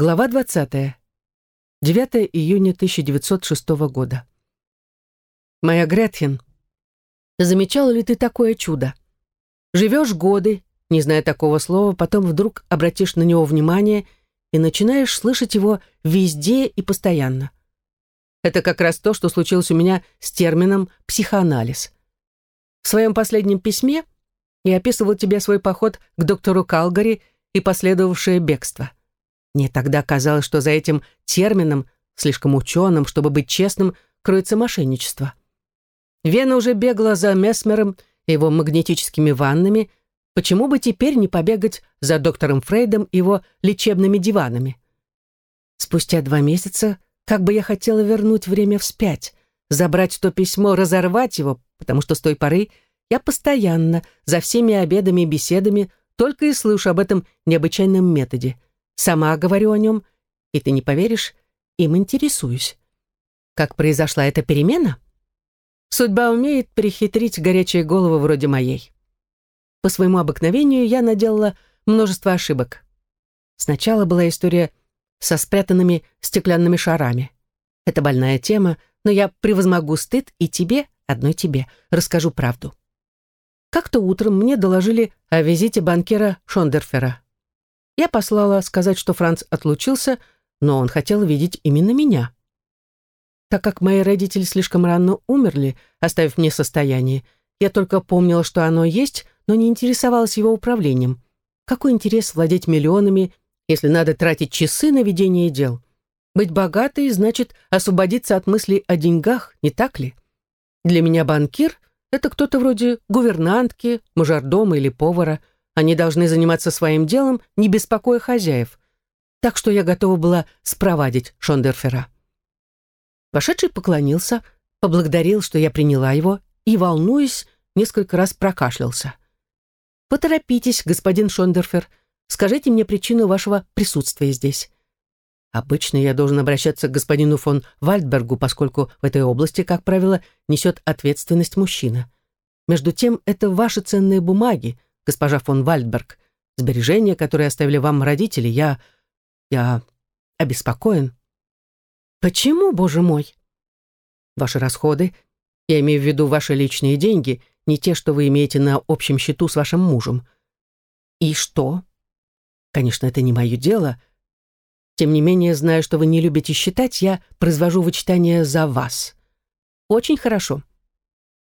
Глава 20. 9 июня 1906 года. Моя Гретхен, замечала ли ты такое чудо? Живешь годы, не зная такого слова, потом вдруг обратишь на него внимание и начинаешь слышать его везде и постоянно. Это как раз то, что случилось у меня с термином «психоанализ». В своем последнем письме я описывал тебе свой поход к доктору Калгари и последовавшее бегство. Мне тогда казалось, что за этим термином, слишком ученым, чтобы быть честным, кроется мошенничество. Вена уже бегала за Месмером и его магнетическими ваннами, почему бы теперь не побегать за доктором Фрейдом и его лечебными диванами? Спустя два месяца, как бы я хотела вернуть время вспять, забрать то письмо, разорвать его, потому что с той поры я постоянно, за всеми обедами и беседами, только и слышу об этом необычайном методе — Сама говорю о нем, и ты не поверишь, им интересуюсь. Как произошла эта перемена? Судьба умеет перехитрить горячие головы вроде моей. По своему обыкновению я наделала множество ошибок. Сначала была история со спрятанными стеклянными шарами. Это больная тема, но я превозмогу стыд и тебе, одной тебе, расскажу правду. Как-то утром мне доложили о визите банкира Шондерфера. Я послала сказать, что Франц отлучился, но он хотел видеть именно меня. Так как мои родители слишком рано умерли, оставив мне состояние, я только помнила, что оно есть, но не интересовалась его управлением. Какой интерес владеть миллионами, если надо тратить часы на ведение дел? Быть богатой значит освободиться от мыслей о деньгах, не так ли? Для меня банкир — это кто-то вроде гувернантки, мажордома или повара — они должны заниматься своим делом, не беспокоя хозяев. Так что я готова была спровадить Шондерфера. Вошедший поклонился, поблагодарил, что я приняла его, и, волнуясь, несколько раз прокашлялся. «Поторопитесь, господин Шондерфер, скажите мне причину вашего присутствия здесь». Обычно я должен обращаться к господину фон Вальдбергу, поскольку в этой области, как правило, несет ответственность мужчина. Между тем, это ваши ценные бумаги, госпожа фон Вальдберг. Сбережения, которые оставили вам родители, я... я обеспокоен. Почему, боже мой? Ваши расходы, я имею в виду ваши личные деньги, не те, что вы имеете на общем счету с вашим мужем. И что? Конечно, это не мое дело. Тем не менее, зная, что вы не любите считать, я произвожу вычитание за вас. Очень хорошо.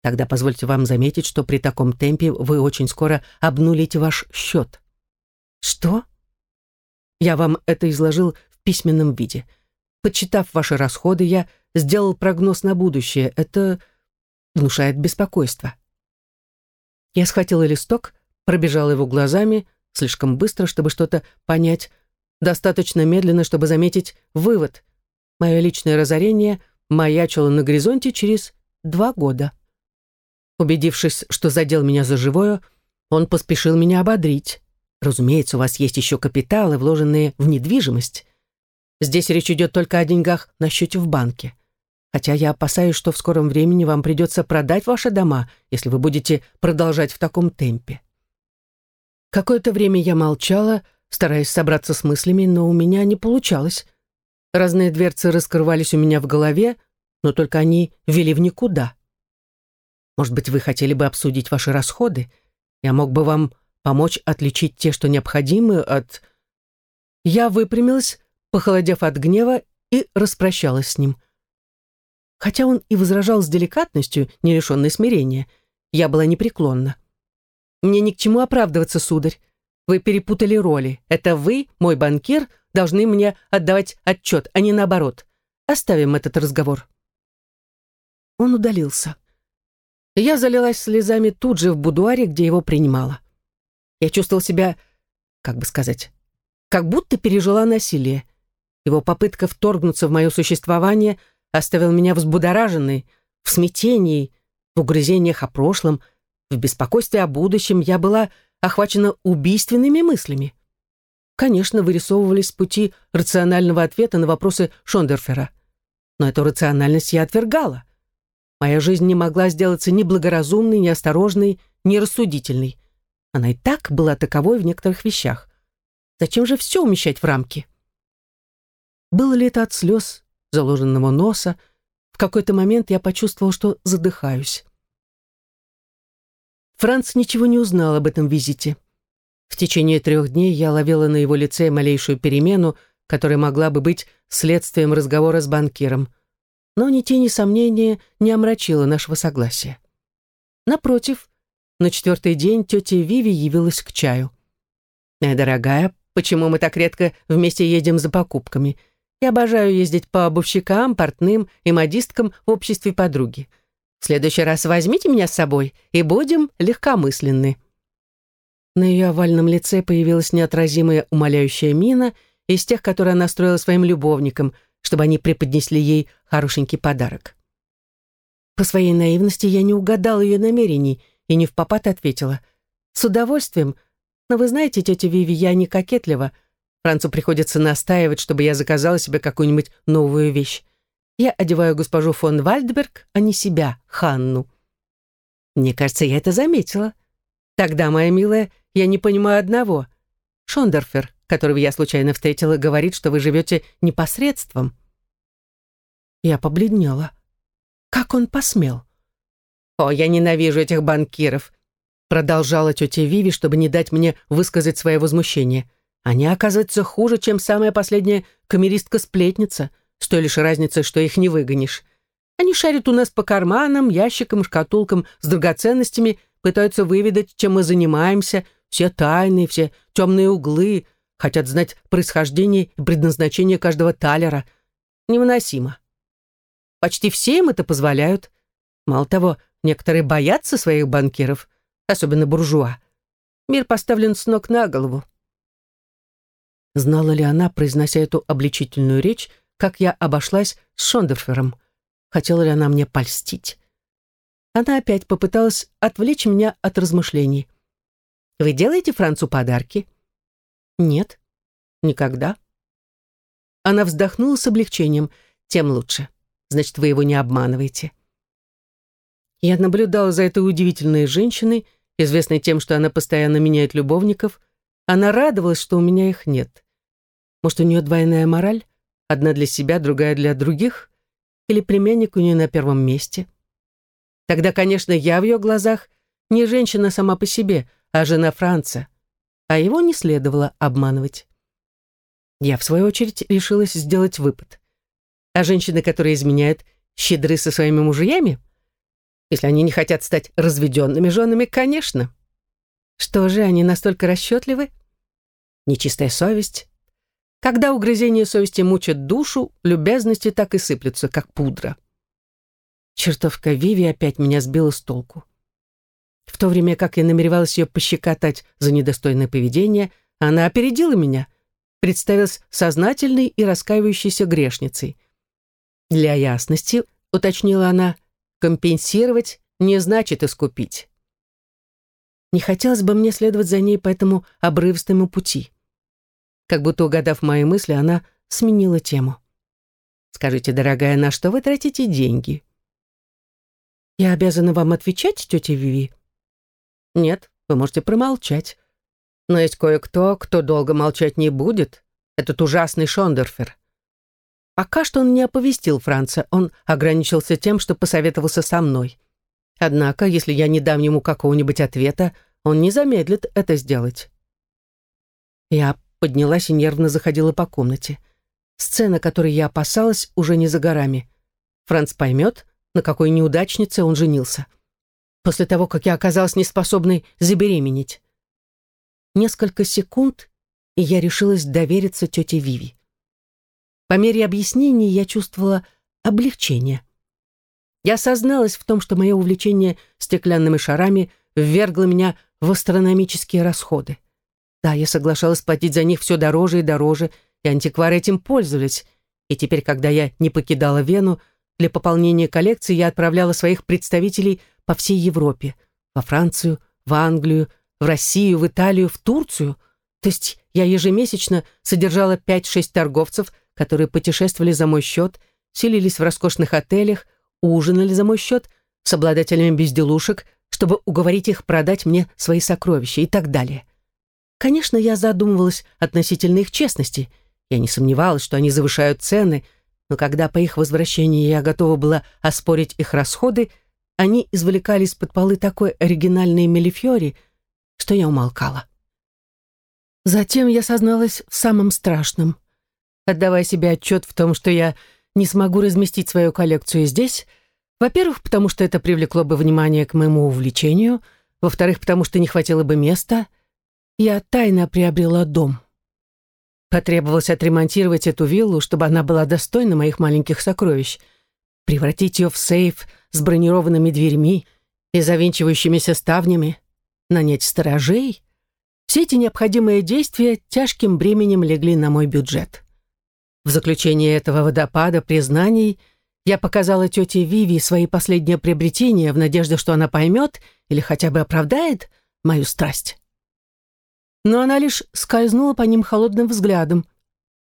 Тогда позвольте вам заметить, что при таком темпе вы очень скоро обнулите ваш счет. Что? Я вам это изложил в письменном виде. Подсчитав ваши расходы, я сделал прогноз на будущее. Это внушает беспокойство. Я схватила листок, пробежала его глазами, слишком быстро, чтобы что-то понять, достаточно медленно, чтобы заметить вывод. Мое личное разорение маячило на горизонте через два года. Убедившись, что задел меня за живое, он поспешил меня ободрить. Разумеется, у вас есть еще капиталы, вложенные в недвижимость. Здесь речь идет только о деньгах на счете в банке. Хотя я опасаюсь, что в скором времени вам придется продать ваши дома, если вы будете продолжать в таком темпе. Какое-то время я молчала, стараясь собраться с мыслями, но у меня не получалось. Разные дверцы раскрывались у меня в голове, но только они вели в никуда. Может быть, вы хотели бы обсудить ваши расходы? Я мог бы вам помочь отличить те, что необходимы, от... Я выпрямилась, похолодев от гнева, и распрощалась с ним. Хотя он и возражал с деликатностью, не лишенной смирения, я была непреклонна. «Мне ни к чему оправдываться, сударь. Вы перепутали роли. Это вы, мой банкир, должны мне отдавать отчет, а не наоборот. Оставим этот разговор». Он удалился я залилась слезами тут же в будуаре, где его принимала. Я чувствовал себя, как бы сказать, как будто пережила насилие. Его попытка вторгнуться в мое существование оставил меня взбудораженной, в смятении, в угрызениях о прошлом, в беспокойстве о будущем я была охвачена убийственными мыслями. Конечно, вырисовывались пути рационального ответа на вопросы Шондерфера. Но эту рациональность я отвергала. Моя жизнь не могла сделаться ни благоразумной, ни осторожной, ни рассудительной. Она и так была таковой в некоторых вещах. Зачем же все умещать в рамки? Было ли это от слез, заложенного носа? В какой-то момент я почувствовал, что задыхаюсь. Франц ничего не узнал об этом визите. В течение трех дней я ловила на его лице малейшую перемену, которая могла бы быть следствием разговора с банкиром. Но ни тени сомнения не омрачила нашего согласия. Напротив, на четвертый день тетя Виви явилась к чаю. «Моя дорогая, почему мы так редко вместе едем за покупками? Я обожаю ездить по обувщикам, портным и модисткам в обществе подруги. В следующий раз возьмите меня с собой и будем легкомысленны». На ее овальном лице появилась неотразимая умоляющая мина из тех, которые она строила своим любовникам, чтобы они преподнесли ей хорошенький подарок. По своей наивности я не угадала ее намерений и не в попад ответила. «С удовольствием. Но вы знаете, тетя Виви, я не кокетлива. Францу приходится настаивать, чтобы я заказала себе какую-нибудь новую вещь. Я одеваю госпожу фон Вальдберг, а не себя, Ханну». Мне кажется, я это заметила. Тогда, моя милая, я не понимаю одного. Шондерфер, которого я случайно встретила, говорит, что вы живете непосредством. Я побледнела. Как он посмел? «О, я ненавижу этих банкиров», продолжала тетя Виви, чтобы не дать мне высказать свое возмущение. «Они, оказываются, хуже, чем самая последняя камеристка-сплетница, с той лишь разницей, что их не выгонишь. Они шарят у нас по карманам, ящикам, шкатулкам с драгоценностями, пытаются выведать, чем мы занимаемся, все тайны, все темные углы, хотят знать происхождение и предназначение каждого талера. Невыносимо. Почти все им это позволяют. Мало того, некоторые боятся своих банкиров, особенно буржуа. Мир поставлен с ног на голову. Знала ли она, произнося эту обличительную речь, как я обошлась с Шондерфером? Хотела ли она мне польстить? Она опять попыталась отвлечь меня от размышлений. «Вы делаете Францу подарки?» «Нет, никогда». Она вздохнула с облегчением. «Тем лучше. Значит, вы его не обманываете». Я наблюдала за этой удивительной женщиной, известной тем, что она постоянно меняет любовников. Она радовалась, что у меня их нет. Может, у нее двойная мораль? Одна для себя, другая для других? Или племянник у нее на первом месте? Тогда, конечно, я в ее глазах не женщина сама по себе, а жена Франца. А его не следовало обманывать. Я, в свою очередь, решилась сделать выпад. А женщины, которые изменяют, щедры со своими мужьями? Если они не хотят стать разведенными женами, конечно. Что же, они настолько расчетливы? Нечистая совесть. Когда угрызения совести мучат душу, любезности так и сыплются, как пудра. Чертовка Виви опять меня сбила с толку. В то время как я намеревалась ее пощекотать за недостойное поведение, она опередила меня, представилась сознательной и раскаивающейся грешницей. Для ясности, уточнила она, компенсировать не значит искупить. Не хотелось бы мне следовать за ней по этому обрывистому пути. Как будто угадав мои мысли, она сменила тему. «Скажите, дорогая, на что вы тратите деньги?» «Я обязана вам отвечать, тетя Виви?» Нет, вы можете промолчать. Но есть кое-кто, кто долго молчать не будет. Этот ужасный Шондерфер. Пока что он не оповестил Франца, он ограничился тем, что посоветовался со мной. Однако, если я не дам ему какого-нибудь ответа, он не замедлит это сделать. Я поднялась и нервно заходила по комнате. Сцена, которой я опасалась, уже не за горами. Франц поймет, на какой неудачнице он женился после того, как я оказалась неспособной забеременеть. Несколько секунд, и я решилась довериться тете Виви. По мере объяснений я чувствовала облегчение. Я созналась в том, что мое увлечение стеклянными шарами ввергло меня в астрономические расходы. Да, я соглашалась платить за них все дороже и дороже, и антиквары этим пользовались. И теперь, когда я не покидала Вену, для пополнения коллекции я отправляла своих представителей по всей Европе, во Францию, в Англию, в Россию, в Италию, в Турцию. То есть я ежемесячно содержала 5-6 торговцев, которые путешествовали за мой счет, селились в роскошных отелях, ужинали за мой счет с обладателями безделушек, чтобы уговорить их продать мне свои сокровища и так далее. Конечно, я задумывалась относительно их честности. Я не сомневалась, что они завышают цены, но когда по их возвращении я готова была оспорить их расходы, они извлекали из-под полы такой оригинальный мелифьори, что я умолкала. Затем я созналась в самом страшном. Отдавая себе отчет в том, что я не смогу разместить свою коллекцию здесь, во-первых, потому что это привлекло бы внимание к моему увлечению, во-вторых, потому что не хватило бы места, я тайно приобрела дом. Потребовалось отремонтировать эту виллу, чтобы она была достойна моих маленьких сокровищ, превратить ее в сейф с бронированными дверьми и завинчивающимися ставнями, нанять сторожей. Все эти необходимые действия тяжким бременем легли на мой бюджет. В заключение этого водопада признаний я показала тете Виви свои последние приобретения в надежде, что она поймет или хотя бы оправдает мою страсть но она лишь скользнула по ним холодным взглядом.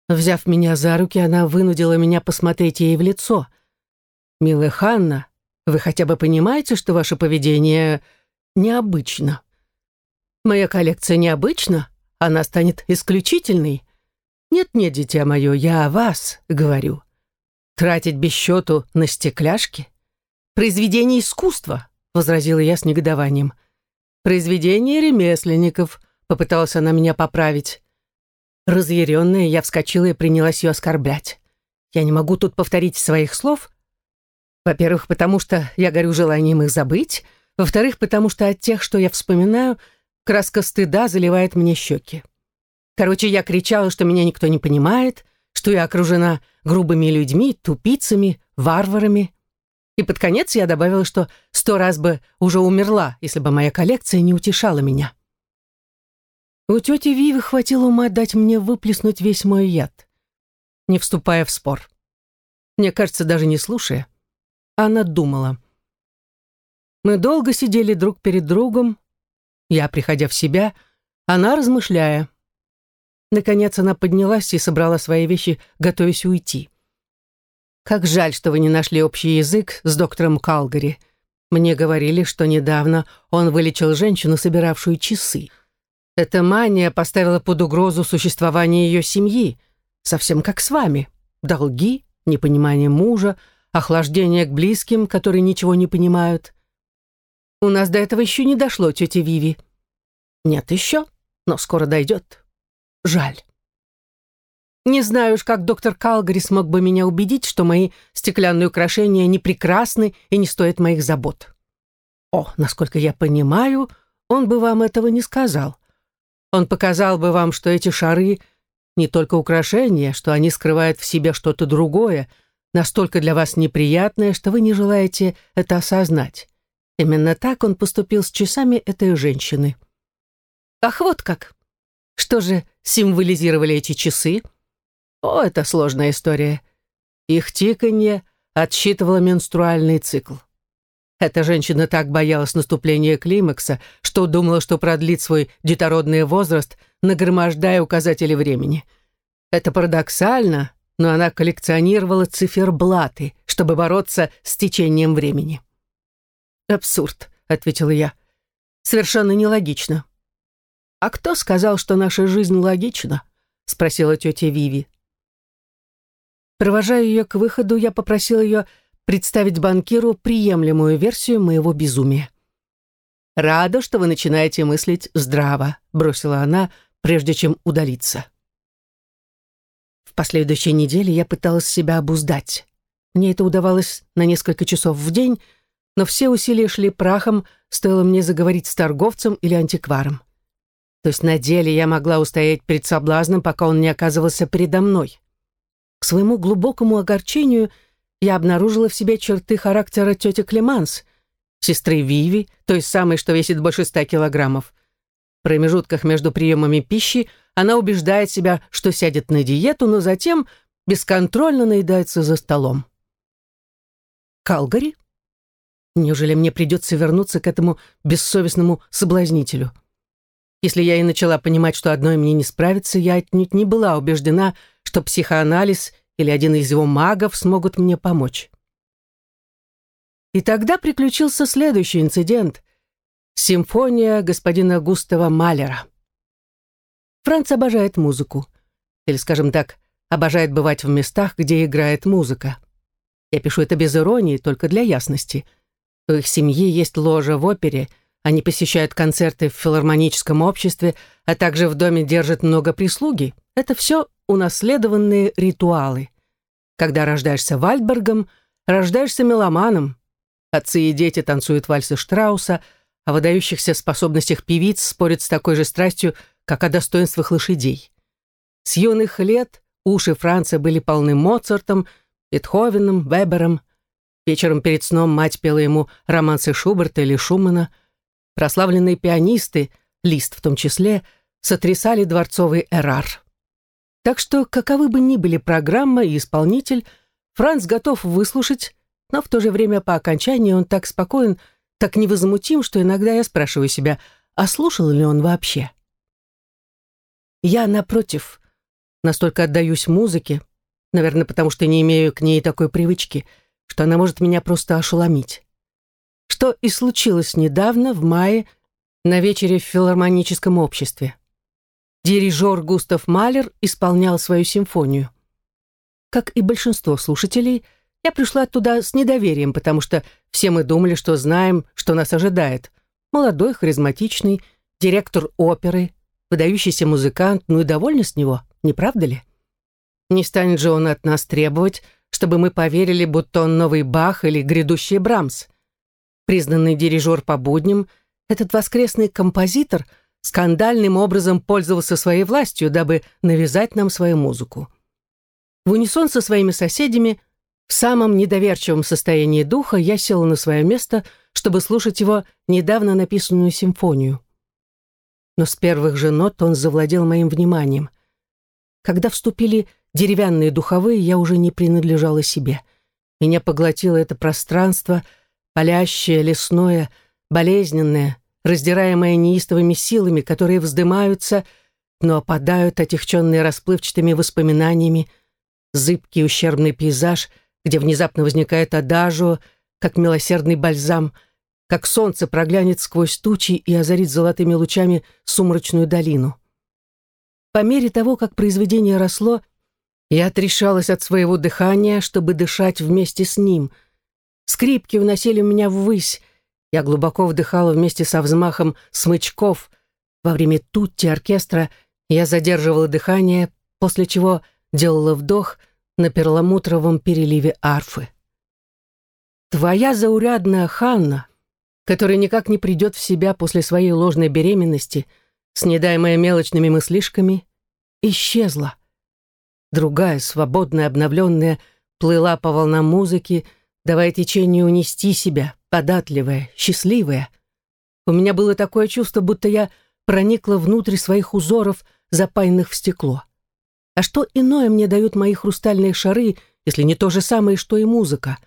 Взяв меня за руки, она вынудила меня посмотреть ей в лицо. «Милая Ханна, вы хотя бы понимаете, что ваше поведение необычно?» «Моя коллекция необычна, она станет исключительной». «Нет-нет, дитя мое, я о вас говорю. Тратить без счету на стекляшки? Произведение искусства», — возразила я с негодованием. «Произведение ремесленников», Попыталась она меня поправить. Разъяренная, я вскочила и принялась ее оскорблять. Я не могу тут повторить своих слов. Во-первых, потому что я горю желанием их забыть. Во-вторых, потому что от тех, что я вспоминаю, краска стыда заливает мне щеки. Короче, я кричала, что меня никто не понимает, что я окружена грубыми людьми, тупицами, варварами. И под конец я добавила, что сто раз бы уже умерла, если бы моя коллекция не утешала меня. У тети Вивы хватило ума дать мне выплеснуть весь мой яд, не вступая в спор. Мне кажется, даже не слушая. Она думала. Мы долго сидели друг перед другом, я, приходя в себя, она размышляя. Наконец она поднялась и собрала свои вещи, готовясь уйти. «Как жаль, что вы не нашли общий язык с доктором Калгари. Мне говорили, что недавно он вылечил женщину, собиравшую часы. Эта мания поставила под угрозу существование ее семьи, совсем как с вами. Долги, непонимание мужа, охлаждение к близким, которые ничего не понимают. У нас до этого еще не дошло, тетя Виви. Нет еще, но скоро дойдет. Жаль. Не знаю уж, как доктор Калгари смог бы меня убедить, что мои стеклянные украшения не прекрасны и не стоят моих забот. О, насколько я понимаю, он бы вам этого не сказал. Он показал бы вам, что эти шары не только украшения, что они скрывают в себе что-то другое, настолько для вас неприятное, что вы не желаете это осознать. Именно так он поступил с часами этой женщины. Ах, вот как! Что же символизировали эти часы? О, это сложная история. Их тиканье отсчитывало менструальный цикл. Эта женщина так боялась наступления климакса, что думала, что продлит свой детородный возраст, нагромождая указатели времени. Это парадоксально, но она коллекционировала циферблаты, чтобы бороться с течением времени. «Абсурд», — ответила я. «Совершенно нелогично». «А кто сказал, что наша жизнь логична?» — спросила тетя Виви. Провожая ее к выходу, я попросила ее представить банкиру приемлемую версию моего безумия. «Рада, что вы начинаете мыслить здраво», — бросила она, прежде чем удалиться. В последующей неделе я пыталась себя обуздать. Мне это удавалось на несколько часов в день, но все усилия шли прахом, стоило мне заговорить с торговцем или антикваром. То есть на деле я могла устоять перед соблазном, пока он не оказывался передо мной. К своему глубокому огорчению — я обнаружила в себе черты характера тети Клеманс, сестры Виви, той самой, что весит больше ста килограммов. Промежутках между приемами пищи она убеждает себя, что сядет на диету, но затем бесконтрольно наедается за столом. Калгари? Неужели мне придется вернуться к этому бессовестному соблазнителю? Если я и начала понимать, что одной мне не справиться, я отнюдь не была убеждена, что психоанализ или один из его магов смогут мне помочь. И тогда приключился следующий инцидент. Симфония господина Густава Малера. Франц обожает музыку. Или, скажем так, обожает бывать в местах, где играет музыка. Я пишу это без иронии, только для ясности. У их семьи есть ложа в опере, они посещают концерты в филармоническом обществе, а также в доме держат много прислуги. Это все унаследованные ритуалы. Когда рождаешься Вальдбергом, рождаешься меломаном. Отцы и дети танцуют вальсы Штрауса, о выдающихся способностях певиц спорят с такой же страстью, как о достоинствах лошадей. С юных лет уши Франца были полны Моцартом, Бетховеном, Вебером. Вечером перед сном мать пела ему романсы Шуберта или Шумана. Прославленные пианисты, Лист в том числе, сотрясали дворцовый эрар. Так что, каковы бы ни были программа и исполнитель, Франц готов выслушать, но в то же время по окончании он так спокоен, так невозмутим, что иногда я спрашиваю себя, а слушал ли он вообще? Я, напротив, настолько отдаюсь музыке, наверное, потому что не имею к ней такой привычки, что она может меня просто ошеломить. Что и случилось недавно, в мае, на вечере в филармоническом обществе. Дирижер Густав Малер исполнял свою симфонию. Как и большинство слушателей, я пришла туда с недоверием, потому что все мы думали, что знаем, что нас ожидает. Молодой, харизматичный, директор оперы, выдающийся музыкант, ну и довольны с него, не правда ли? Не станет же он от нас требовать, чтобы мы поверили, будто он новый Бах или грядущий Брамс. Признанный дирижер по будням, этот воскресный композитор скандальным образом пользовался своей властью, дабы навязать нам свою музыку. В унисон со своими соседями – в самом недоверчивом состоянии духа я села на свое место, чтобы слушать его недавно написанную симфонию. Но с первых же нот он завладел моим вниманием. Когда вступили деревянные духовые, я уже не принадлежала себе. Меня поглотило это пространство, палящее, лесное, болезненное, раздираемое неистовыми силами, которые вздымаются, но опадают, отягченные расплывчатыми воспоминаниями, зыбкий ущербный пейзаж — где внезапно возникает адажио, как милосердный бальзам, как солнце проглянет сквозь тучи и озарит золотыми лучами сумрачную долину. По мере того, как произведение росло, я отрешалась от своего дыхания, чтобы дышать вместе с ним. Скрипки уносили меня ввысь. Я глубоко вдыхала вместе со взмахом смычков. Во время тутти оркестра я задерживала дыхание, после чего делала вдох — на перламутровом переливе арфы. Твоя заурядная Ханна, которая никак не придет в себя после своей ложной беременности, снедаемая мелочными мыслишками, исчезла. Другая, свободная, обновленная, плыла по волнам музыки, давая течению унести себя, податливая, счастливая. У меня было такое чувство, будто я проникла внутрь своих узоров, запаянных в стекло. А что иное мне дают мои хрустальные шары, если не то же самое, что и музыка?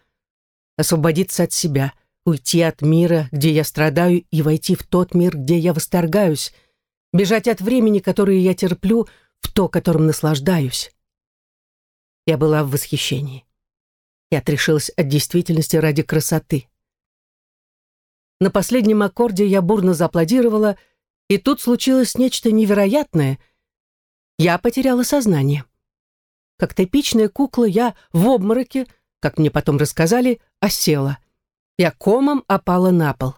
Освободиться от себя, уйти от мира, где я страдаю, и войти в тот мир, где я восторгаюсь, бежать от времени, которое я терплю, в то, которым наслаждаюсь. Я была в восхищении. Я отрешилась от действительности ради красоты. На последнем аккорде я бурно зааплодировала, и тут случилось нечто невероятное — я потеряла сознание. Как типичная кукла, я в обмороке, как мне потом рассказали, осела. Я комом опала на пол.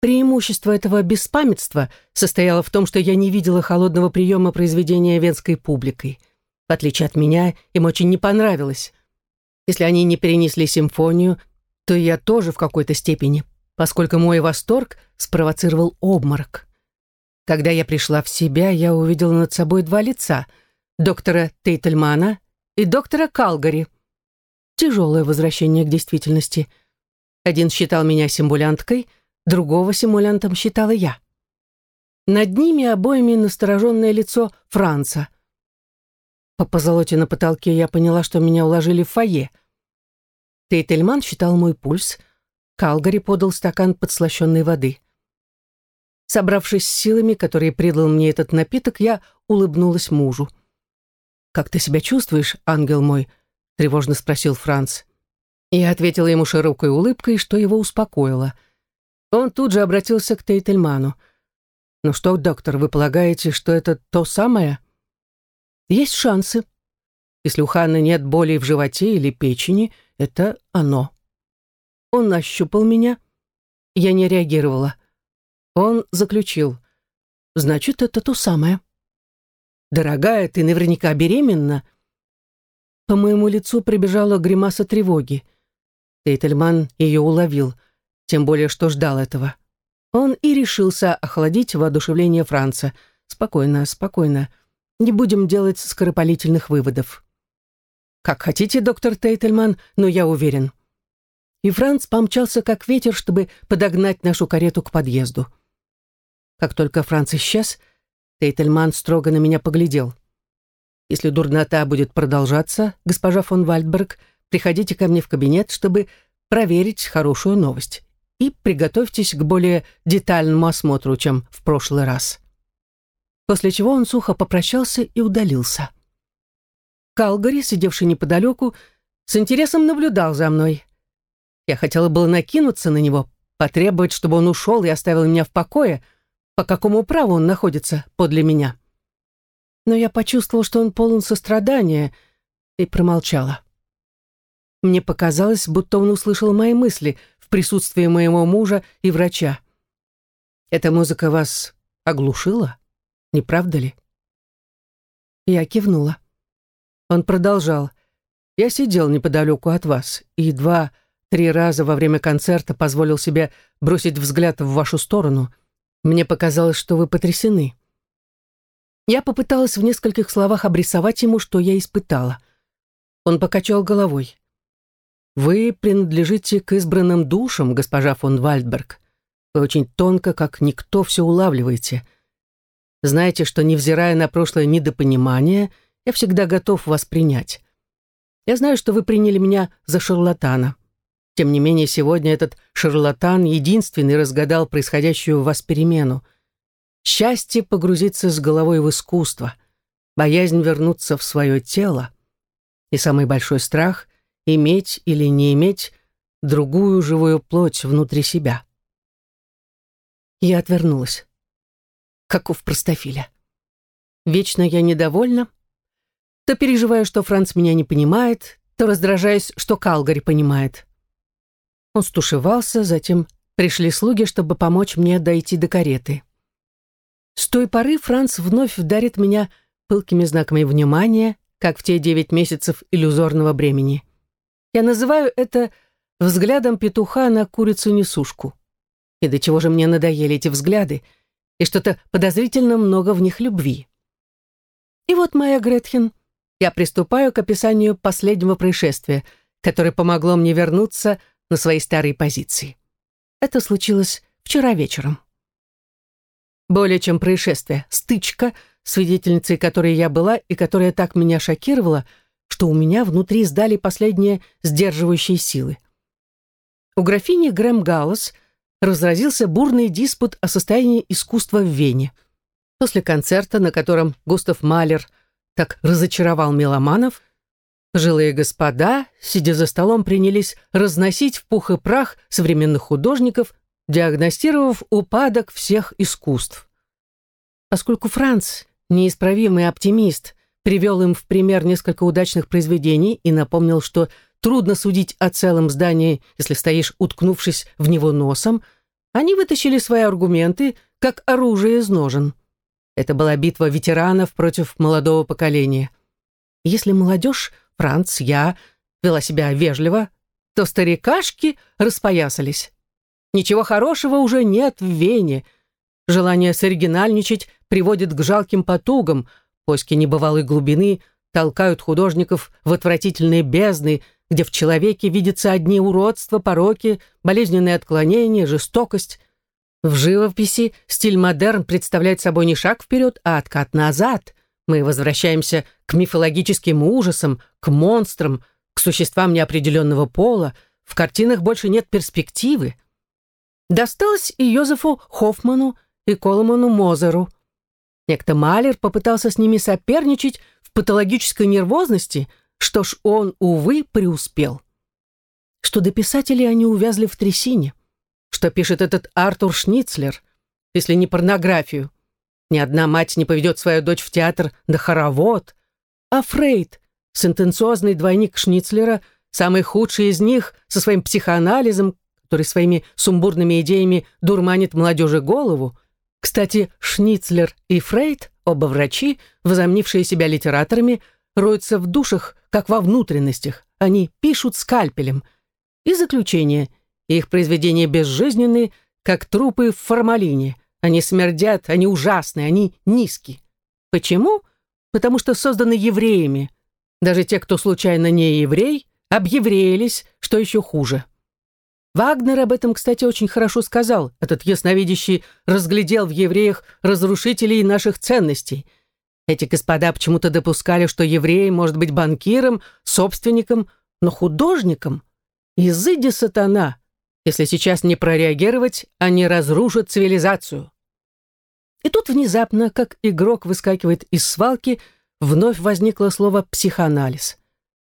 Преимущество этого беспамятства состояло в том, что я не видела холодного приема произведения венской публикой. В отличие от меня, им очень не понравилось. Если они не перенесли симфонию, то я тоже в какой-то степени, поскольку мой восторг спровоцировал обморок. Когда я пришла в себя, я увидела над собой два лица — доктора Тейтельмана и доктора Калгари. Тяжелое возвращение к действительности. Один считал меня симулянткой, другого симулянтом считала я. Над ними обоими настороженное лицо Франца. По позолоте на потолке я поняла, что меня уложили в фойе. Тейтельман считал мой пульс. Калгари подал стакан подслащенной воды. Собравшись с силами, которые придал мне этот напиток, я улыбнулась мужу. «Как ты себя чувствуешь, ангел мой?» — тревожно спросил Франц. Я ответила ему широкой улыбкой, что его успокоило. Он тут же обратился к Тейтельману. «Ну что, доктор, вы полагаете, что это то самое?» Есть шансы. Если у Ханны нет боли в животе или печени, это оно. Он нащупал меня. Я не реагировала. Он заключил. Значит, это то самое. «Дорогая, ты наверняка беременна?» По моему лицу прибежала гримаса тревоги. Тейтельман ее уловил, тем более что ждал этого. Он и решился охладить воодушевление Франца. «Спокойно, спокойно. Не будем делать скоропалительных выводов». «Как хотите, доктор Тейтельман, но я уверен». И Франц помчался как ветер, чтобы подогнать нашу карету к подъезду. Как только Франц исчез, Тейтельман строго на меня поглядел. «Если дурнота будет продолжаться, госпожа фон Вальдберг, приходите ко мне в кабинет, чтобы проверить хорошую новость. И приготовьтесь к более детальному осмотру, чем в прошлый раз». После чего он сухо попрощался и удалился. Калгари, сидевший неподалеку, с интересом наблюдал за мной. Я хотела было накинуться на него, потребовать, чтобы он ушел и оставил меня в покое — по какому праву он находится подле меня. Но я почувствовала, что он полон сострадания, и промолчала. Мне показалось, будто он услышал мои мысли в присутствии моего мужа и врача. «Эта музыка вас оглушила, не правда ли?» Я кивнула. Он продолжал. «Я сидел неподалеку от вас и два-три раза во время концерта позволил себе бросить взгляд в вашу сторону — мне показалось, что вы потрясены. Я попыталась в нескольких словах обрисовать ему, что я испытала. Он покачал головой. «Вы принадлежите к избранным душам, госпожа фон Вальдберг. Вы очень тонко, как никто, все улавливаете. Знаете, что, невзирая на прошлое недопонимание, я всегда готов вас принять. Я знаю, что вы приняли меня за шарлатана. Тем не менее, сегодня этот шарлатан единственный разгадал происходящую в вас перемену. Счастье погрузиться с головой в искусство, боязнь вернуться в свое тело и самый большой страх — иметь или не иметь другую живую плоть внутри себя. Я отвернулась. Каков простофиля. Вечно я недовольна. То переживаю, что Франц меня не понимает, то раздражаюсь, что Калгари понимает. Он стушевался, затем пришли слуги, чтобы помочь мне дойти до кареты. С той поры Франц вновь вдарит меня пылкими знаками внимания, как в те девять месяцев иллюзорного бремени. Я называю это взглядом петуха на курицу-несушку. И до чего же мне надоели эти взгляды, и что-то подозрительно много в них любви. И вот моя Гретхен, я приступаю к описанию последнего происшествия, которое помогло мне вернуться на свои старые позиции. Это случилось вчера вечером. Более чем происшествие, стычка, свидетельницей которой я была и которая так меня шокировала, что у меня внутри сдали последние сдерживающие силы. У графини Грэм Галлас разразился бурный диспут о состоянии искусства в Вене. После концерта, на котором Густав Малер так разочаровал меломанов, Жилые господа, сидя за столом, принялись разносить в пух и прах современных художников, диагностировав упадок всех искусств. Поскольку Франц, неисправимый оптимист, привел им в пример несколько удачных произведений и напомнил, что трудно судить о целом здании, если стоишь, уткнувшись в него носом, они вытащили свои аргументы, как оружие из ножен. Это была битва ветеранов против молодого поколения. Если молодежь Франц, я вела себя вежливо, то старикашки распоясались. Ничего хорошего уже нет в Вене. Желание соригинальничать приводит к жалким потугам, поиски небывалой глубины толкают художников в отвратительные бездны, где в человеке видятся одни уродства, пороки, болезненные отклонения, жестокость. В живописи стиль модерн представляет собой не шаг вперед, а откат назад. Мы возвращаемся к мифологическим ужасам, к монстрам, к существам неопределенного пола. В картинах больше нет перспективы. Досталось и Йозефу Хоффману, и Коломану Мозеру. Некто Малер попытался с ними соперничать в патологической нервозности, что ж он, увы, преуспел. Что до писателей они увязли в трясине. Что пишет этот Артур Шницлер, если не порнографию. Ни одна мать не поведет свою дочь в театр на хоровод, А Фрейд, сентенциозный двойник Шницлера, самый худший из них, со своим психоанализом, который своими сумбурными идеями дурманит молодежи голову. Кстати, Шницлер и Фрейд, оба врачи, возомнившие себя литераторами, роются в душах, как во внутренностях. Они пишут скальпелем. И заключение. Их произведения безжизненны, как трупы в формалине. Они смердят, они ужасны, они низки. Почему? Потому что созданы евреями. Даже те, кто случайно не еврей, объевреились, что еще хуже. Вагнер об этом, кстати, очень хорошо сказал. Этот ясновидящий разглядел в евреях разрушителей наших ценностей. Эти господа почему-то допускали, что еврей может быть банкиром, собственником, но художником. Изыди сатана. Если сейчас не прореагировать, они разрушат цивилизацию. И тут внезапно, как игрок выскакивает из свалки, вновь возникло слово «психоанализ».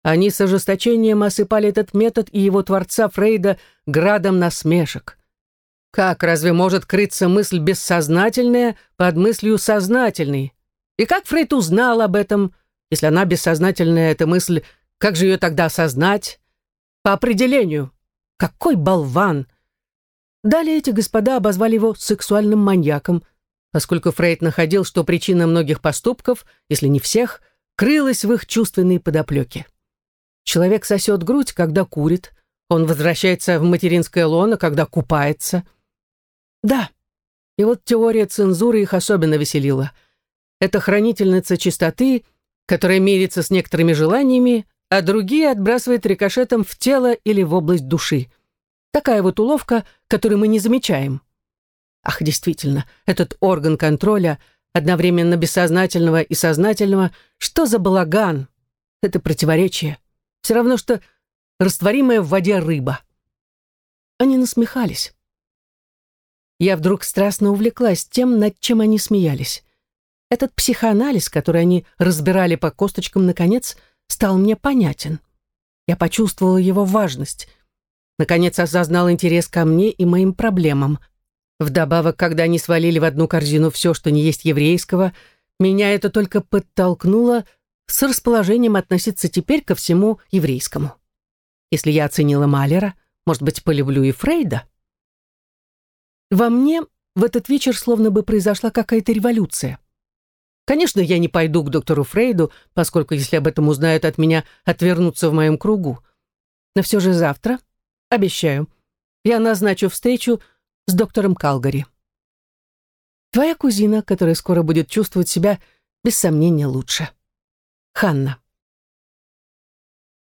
Они с ожесточением осыпали этот метод и его творца Фрейда градом насмешек. Как разве может крыться мысль бессознательная под мыслью сознательной? И как Фрейд узнал об этом? Если она бессознательная, эта мысль, как же ее тогда осознать? По определению. Какой болван! Далее эти господа обозвали его сексуальным маньяком, поскольку Фрейд находил, что причина многих поступков, если не всех, крылась в их чувственной подоплеке. Человек сосет грудь, когда курит, он возвращается в материнское лоно, когда купается. Да, и вот теория цензуры их особенно веселила — это хранительница чистоты, которая мирится с некоторыми желаниями, а другие отбрасывает рикошетом в тело или в область души. Такая вот уловка, которую мы не замечаем. Ах, действительно, этот орган контроля, одновременно бессознательного и сознательного, что за балаган? Это противоречие. Все равно, что растворимая в воде рыба. Они насмехались. Я вдруг страстно увлеклась тем, над чем они смеялись. Этот психоанализ, который они разбирали по косточкам, наконец, стал мне понятен. Я почувствовала его важность. Наконец осознал интерес ко мне и моим проблемам. Вдобавок, когда они свалили в одну корзину все, что не есть еврейского, меня это только подтолкнуло с расположением относиться теперь ко всему еврейскому. Если я оценила Малера, может быть, полюблю и Фрейда? Во мне в этот вечер словно бы произошла какая-то революция. Конечно, я не пойду к доктору Фрейду, поскольку, если об этом узнают от меня, отвернутся в моем кругу. Но все же завтра, обещаю, я назначу встречу с доктором Калгари. Твоя кузина, которая скоро будет чувствовать себя, без сомнения, лучше. Ханна.